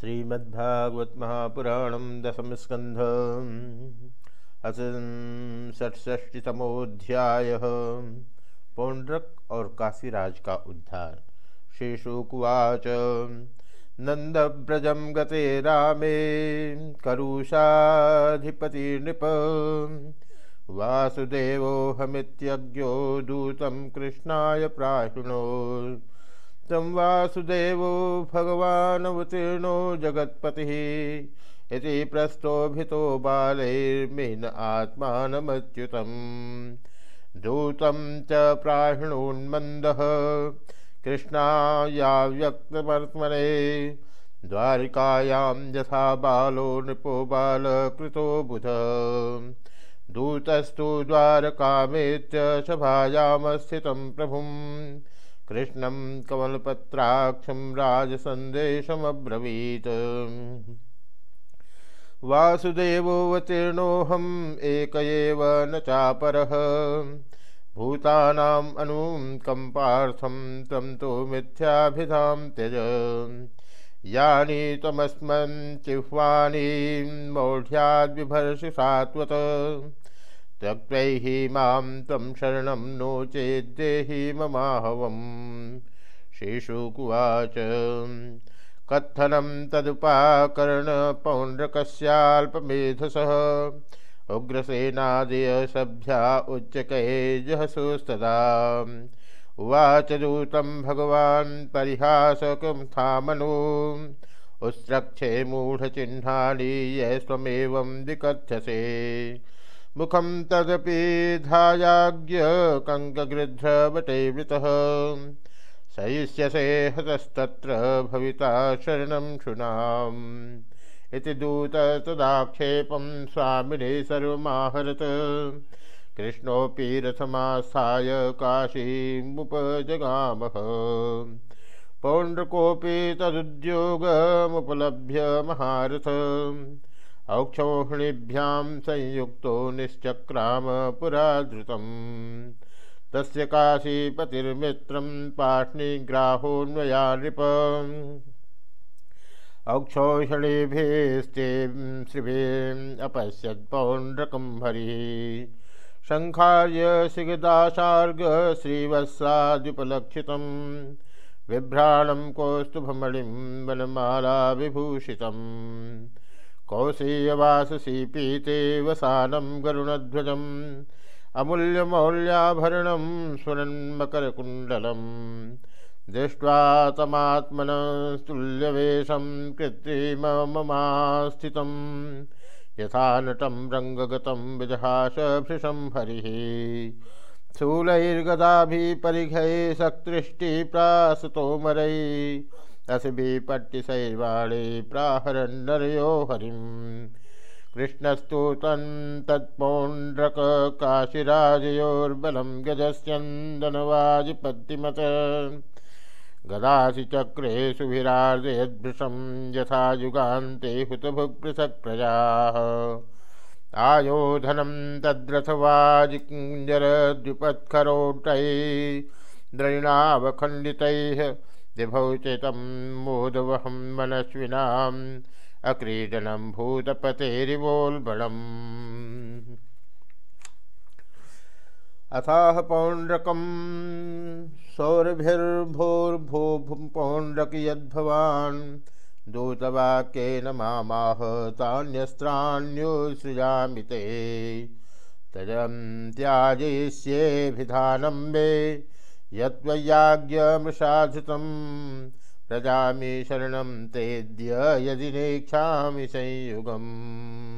श्रीमद्भागवत महापुराण दशम स्कंध षष्टमोध्याय पौंड्रक और काशीराज का उद्धार। शेषुकुवाच नंदव्रजम गते रामे, करुषाधिपति नृप। वासुदेवोहमित्यज्ञो दूतं कृष्णाय प्राहिणो। तम वासुदेव भगवानवतीर्णो जगत्पति इति प्रस्तोभितो बालैर्मेन आत्मानमच्युतम्। दूतं च प्राहिणोन्मन्दः कृष्णायाव्यक्तवर्त्मने द्वारिकायां यथा बालो नृपो बालकृतो बुध। दूतस्तु द्वारकामेत्य सभायामस्थितं प्रभुम्। कृष्णं कमलपत्राक्षं राजसन्देशमब्रवीत्। वासुदेवोऽवतीर्णोऽहम् एक न चापरः। भूतानाम् अनुकम्पार्थं त्वं तु मिथ्याभिधां त्यज। यानि त्वमस्मन् चिह्वानि सात्वत। त्यक्तैः माँ त्वं शरणं नो चेद्देहि ममाहवम् शेषुकुवाच कत्थनं तदुपाकर्णपौण्ड्रकस्याल्पमेधसः उग्रसेनादयसभ्या उच्चकैजहसुस्तदा। उवाच दूतं भगवान् परिहासकं थामनो उत्स्रक्षे मूढचिह्नानि यस्त्वमेवं विकथ्यसे। मुखम तदपि धायाज्ञ कंकगृध्रवटे वृतः सयुष्यसे हतस्तत्र भविता शरणं शुनाम् इति दूत तदाक्षेपं स्वामिने सर्वमाहरत। कृष्णोऽपि रथमास्थाय काशीमुपजगामः। पौण्ड्रकोऽपि तदुद्योगमुपलभ्य महारथ औक्षोहिणीभ्यां संयुक्तो निश्चक्राम पुरा धृतम् तस्य काशीपतिर्मित्रं पाष्णिग्राहोन्वया नृप औक्षोहिणीभिस्ते श्रीभिरपश्यत्पौण्ड्रकं हरिः। शङ्खार्य सिगदाशार्ग श्रीवत्साद्युपलक्षितं बिभ्राणं कौस्तुभमणिं विभूषितम् कौशीयवाससी पीते वसानं गरुणध्वजम् अमूल्यमौल्याभरणं स्वरन्मकरकुण्डलं दृष्ट्वा तमात्मनस्तुल्यवेशं कृत्रिमममास्थितं यथा नटं रङ्गगतं विजहासभृशं हरिः स्थूलैर्गदाभिः परिघैः सक्तृष्टिप्रासतोमरैः असभिपट्टिशैर्वाणे प्राहरन्नरयो हरिं। कृष्णस्तु तत्पौण्ड्रककाशिराजयोर्बलं गजस्यन्दनवाजिपत्तिमत गदासि चक्रे सुभिरार्दयद्भृशं यथा युगान्ते हुतभुक्पृथक् प्रजाः आयोधनं तद्रथवाजिञ्जरद्विपत्खरोटैः द्रयिणावखण्डितैः दिभौचितं मोदवहं मनस्विनाम् अक्रीडनं भूतपतेरिवोल्बणम्। अथाह पौण्ड्रकं सौरभिर्भोर्भो पौण्ड्रक यद्भवान्, दूतवाक्येन मामाह तान्यस्त्राण्योत्सृजामि ते। तजं त्याजयिष्येऽभिधानं मे यत्त्वयाज्ञमृषाधृतं प्रजामि शरण तेद्य यदि नेक्षामि संयुगम्।